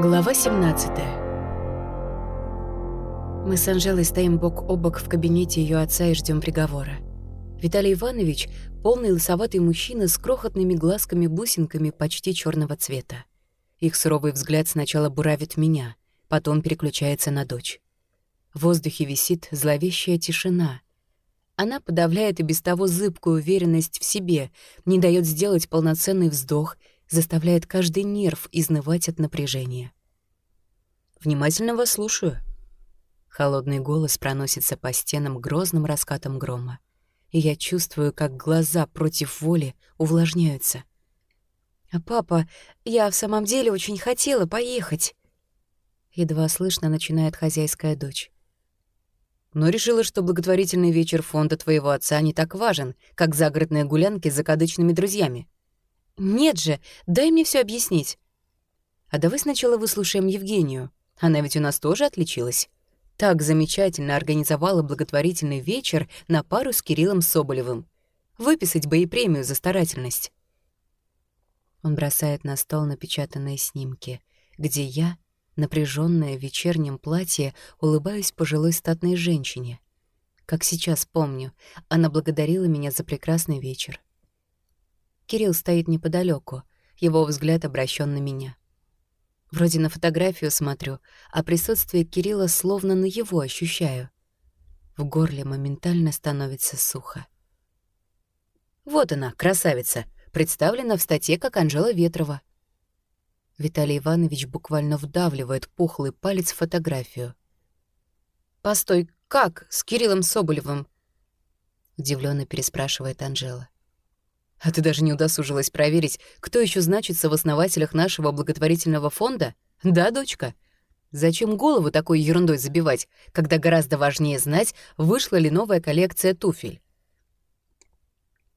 Глава 17 Мы с Анжелой стоим бок о бок в кабинете ее отца и ждем приговора. Виталий Иванович — полный лысоватый мужчина с крохотными глазками-бусинками почти черного цвета. Их суровый взгляд сначала буравит меня, потом переключается на дочь. В воздухе висит зловещая тишина. Она подавляет и без того зыбкую уверенность в себе, не дает сделать полноценный вздох — заставляет каждый нерв изнывать от напряжения. «Внимательно вас слушаю». Холодный голос проносится по стенам грозным раскатом грома, и я чувствую, как глаза против воли увлажняются. «А папа, я в самом деле очень хотела поехать». Едва слышно начинает хозяйская дочь. Но решила, что благотворительный вечер фонда твоего отца не так важен, как загородные гулянки с закадычными друзьями. «Нет же, дай мне все объяснить». «А давай сначала выслушаем Евгению. Она ведь у нас тоже отличилась. Так замечательно организовала благотворительный вечер на пару с Кириллом Соболевым. Выписать бы ей премию за старательность». Он бросает на стол напечатанные снимки, где я, напряженная в вечернем платье, улыбаюсь пожилой статной женщине. Как сейчас помню, она благодарила меня за прекрасный вечер. Кирилл стоит неподалеку, его взгляд обращен на меня. Вроде на фотографию смотрю, а присутствие Кирилла словно на его ощущаю. В горле моментально становится сухо. Вот она, красавица, представлена в статье как Анжела Ветрова. Виталий Иванович буквально вдавливает пухлый палец в фотографию. «Постой, как? С Кириллом Соболевым?» Удивленно переспрашивает Анжела. А ты даже не удосужилась проверить, кто еще значится в основателях нашего благотворительного фонда? Да, дочка? Зачем голову такой ерундой забивать, когда гораздо важнее знать, вышла ли новая коллекция туфель?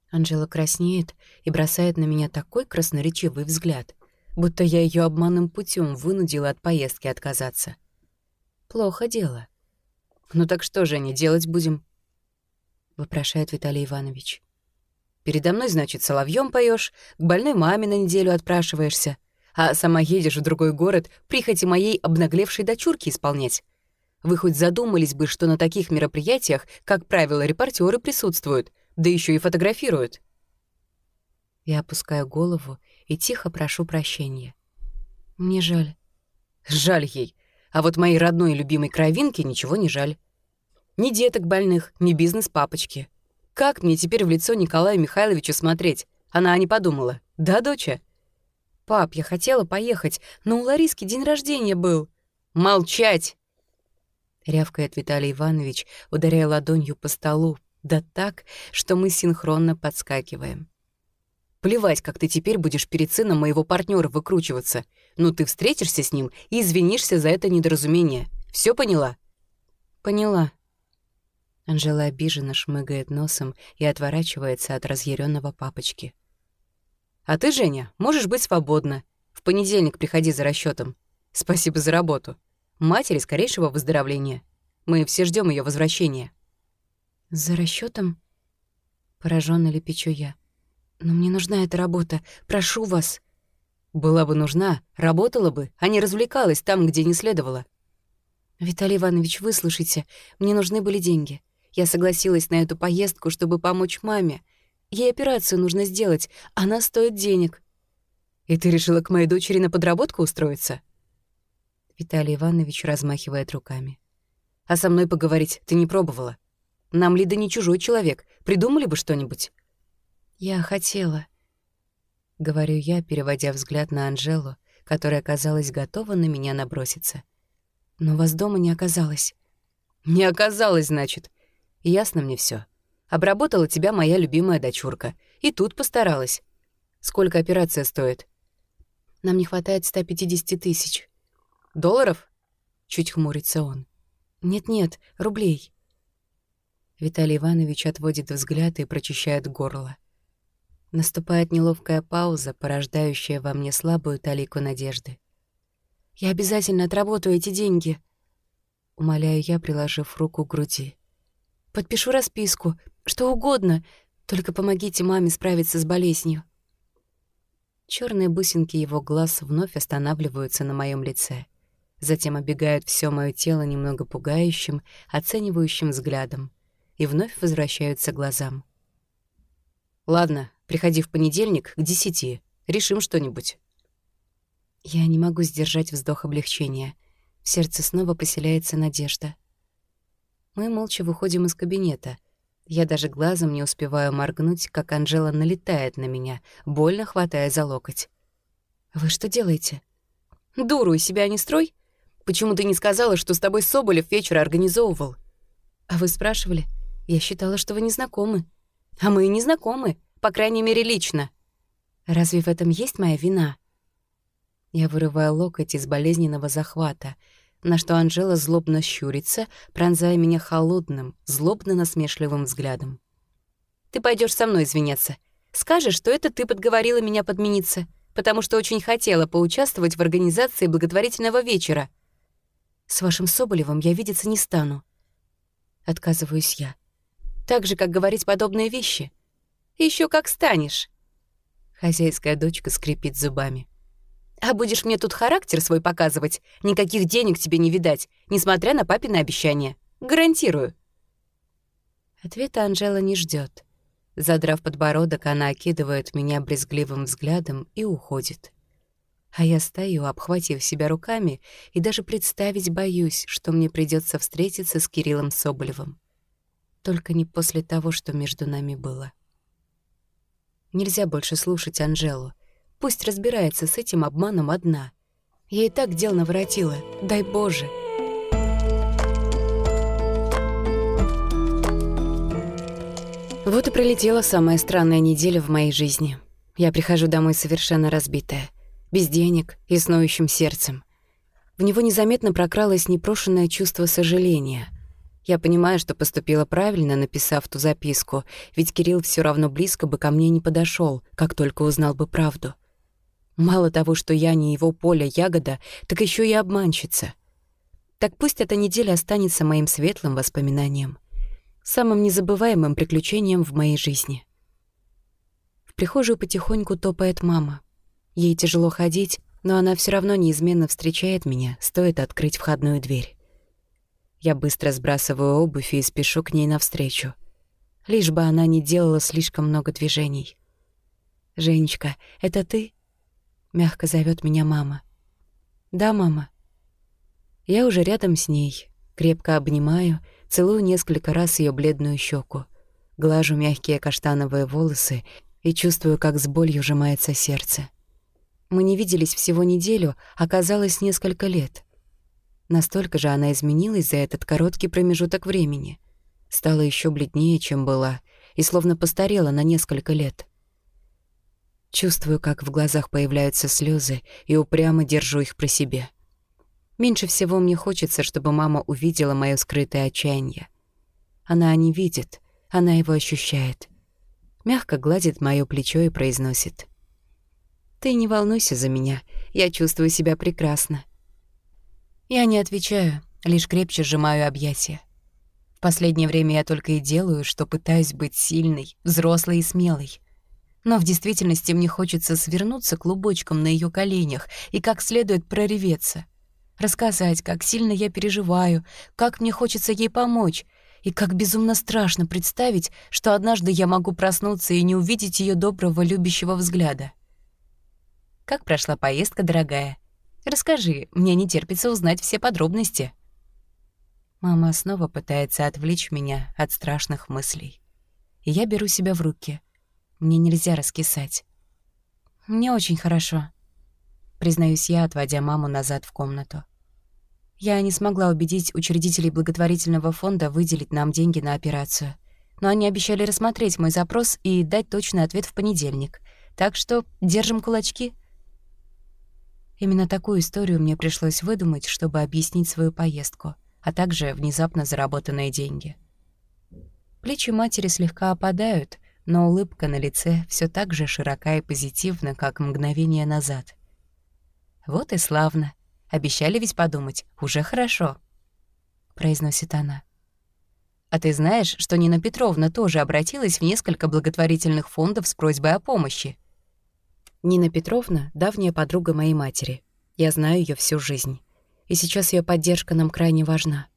Анжела краснеет и бросает на меня такой красноречивый взгляд, будто я ее обманным путем вынудила от поездки отказаться. Плохо дело. «Ну так что же, не делать будем?» — вопрошает Виталий Иванович. Передо мной, значит, соловьем поешь, к больной маме на неделю отпрашиваешься, а сама едешь в другой город прихоти моей обнаглевшей дочурки исполнять. Вы хоть задумались бы, что на таких мероприятиях, как правило, репортеры присутствуют, да еще и фотографируют. Я опускаю голову и тихо прошу прощения. Мне жаль. Жаль ей. А вот моей родной и любимой кровинке ничего не жаль. Ни деток больных, ни бизнес папочки. Как мне теперь в лицо Николая Михайловича смотреть? Она не подумала. Да, доча? Пап, я хотела поехать, но у Лариски день рождения был. Молчать! Рявкает Виталий Иванович, ударяя ладонью по столу, да так, что мы синхронно подскакиваем. Плевать, как ты теперь будешь перед сыном моего партнера выкручиваться. Ну, ты встретишься с ним и извинишься за это недоразумение. Все поняла? Поняла. Анжела обиженно шмыгает носом и отворачивается от разъяренного папочки. «А ты, Женя, можешь быть свободна. В понедельник приходи за расчетом. Спасибо за работу. Матери скорейшего выздоровления. Мы все ждем ее возвращения». «За расчетом? Поражённо лепечу я. «Но мне нужна эта работа. Прошу вас». «Была бы нужна, работала бы, а не развлекалась там, где не следовало». «Виталий Иванович, выслушайте. Мне нужны были деньги. Я согласилась на эту поездку, чтобы помочь маме. Ей операцию нужно сделать, она стоит денег. И ты решила к моей дочери на подработку устроиться? Виталий Иванович размахивает руками. А со мной поговорить ты не пробовала? Нам Лида не чужой человек. Придумали бы что-нибудь? Я хотела. Говорю я, переводя взгляд на Анжелу, которая, казалось, готова на меня наброситься. Но вас дома не оказалось. Не оказалось, значит. Ясно мне все. Обработала тебя моя любимая дочурка. И тут постаралась. Сколько операция стоит? Нам не хватает 150 тысяч. Долларов? Чуть хмурится он. Нет-нет, рублей. Виталий Иванович отводит взгляд и прочищает горло. Наступает неловкая пауза, порождающая во мне слабую талику надежды. «Я обязательно отработаю эти деньги», — умоляю я, приложив руку к груди. Подпишу расписку, что угодно, только помогите маме справиться с болезнью». Черные бусинки его глаз вновь останавливаются на моем лице. Затем оббегают все мое тело немного пугающим, оценивающим взглядом и вновь возвращаются глазам. «Ладно, приходи в понедельник к десяти. Решим что-нибудь». Я не могу сдержать вздох облегчения. В сердце снова поселяется надежда. Мы молча выходим из кабинета. Я даже глазом не успеваю моргнуть, как Анжела налетает на меня, больно хватая за локоть. «Вы что делаете?» «Дуру из себя не строй. Почему ты не сказала, что с тобой Соболев вечер организовывал?» «А вы спрашивали? Я считала, что вы не знакомы». «А мы и не знакомы, по крайней мере, лично». «Разве в этом есть моя вина?» Я вырываю локоть из болезненного захвата, на что Анжела злобно щурится, пронзая меня холодным, злобно-насмешливым взглядом. «Ты пойдешь со мной извиняться. Скажешь, что это ты подговорила меня подмениться, потому что очень хотела поучаствовать в организации благотворительного вечера. С вашим Соболевым я видеться не стану». Отказываюсь я. Так же, как говорить подобные вещи. Еще как станешь. Хозяйская дочка скрипит зубами. А будешь мне тут характер свой показывать, никаких денег тебе не видать, несмотря на папины обещания. Гарантирую. Ответа Анжела не ждет. Задрав подбородок, она окидывает меня брезгливым взглядом и уходит. А я стою, обхватив себя руками, и даже представить боюсь, что мне придется встретиться с Кириллом Соболевым. Только не после того, что между нами было. Нельзя больше слушать Анжелу. Пусть разбирается с этим обманом одна. Я и так дел наворотила, дай Боже. Вот и пролетела самая странная неделя в моей жизни. Я прихожу домой совершенно разбитая, без денег и с ноющим сердцем. В него незаметно прокралось непрошенное чувство сожаления — я понимаю, что поступила правильно, написав ту записку, ведь Кирилл все равно близко бы ко мне не подошел, как только узнал бы правду. Мало того, что я не его поле ягода, так еще и обманщица. Так пусть эта неделя останется моим светлым воспоминанием, самым незабываемым приключением в моей жизни. В прихожую потихоньку топает мама. Ей тяжело ходить, но она все равно неизменно встречает меня, стоит открыть входную дверь. Я быстро сбрасываю обувь и спешу к ней навстречу. Лишь бы она не делала слишком много движений. «Женечка, это ты?» Мягко зовет меня мама. «Да, мама». Я уже рядом с ней, крепко обнимаю, целую несколько раз ее бледную щеку, глажу мягкие каштановые волосы и чувствую, как с болью сжимается сердце. Мы не виделись всего неделю, оказалось несколько лет. Настолько же она изменилась за этот короткий промежуток времени. Стала еще бледнее, чем была, и словно постарела на несколько лет. Чувствую, как в глазах появляются слезы, и упрямо держу их про себе. Меньше всего мне хочется, чтобы мама увидела моё скрытое отчаяние. Она не видит, она его ощущает. Мягко гладит моё плечо и произносит. «Ты не волнуйся за меня, я чувствую себя прекрасно». Я не отвечаю, лишь крепче сжимаю объятия. В последнее время я только и делаю, что пытаюсь быть сильной, взрослой и смелой — но в действительности мне хочется свернуться клубочком на ее коленях и как следует прореветься. Рассказать, как сильно я переживаю, как мне хочется ей помочь, и как безумно страшно представить, что однажды я могу проснуться и не увидеть ее доброго, любящего взгляда. «Как прошла поездка, дорогая? Расскажи, мне не терпится узнать все подробности». Мама снова пытается отвлечь меня от страшных мыслей. И я беру себя в руки — мне нельзя раскисать. Мне очень хорошо. Признаюсь я, отводя маму назад в комнату. Я не смогла убедить учредителей благотворительного фонда выделить нам деньги на операцию. Но они обещали рассмотреть мой запрос и дать точный ответ в понедельник. Так что держим кулачки. Именно такую историю мне пришлось выдумать, чтобы объяснить свою поездку, а также внезапно заработанные деньги. Плечи матери слегка опадают, но улыбка на лице все так же широка и позитивна, как мгновение назад. «Вот и славно. Обещали ведь подумать. Уже хорошо», — произносит она. «А ты знаешь, что Нина Петровна тоже обратилась в несколько благотворительных фондов с просьбой о помощи?» Нина Петровна — давняя подруга моей матери. Я знаю ее всю жизнь. И сейчас ее поддержка нам крайне важна.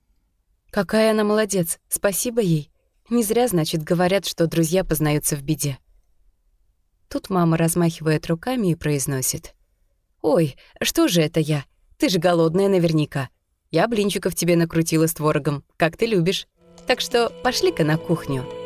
Какая она молодец, спасибо ей. Не зря, значит, говорят, что друзья познаются в беде. Тут мама размахивает руками и произносит. «Ой, что же это я? Ты же голодная наверняка. Я блинчиков тебе накрутила с творогом, как ты любишь. Так что пошли-ка на кухню».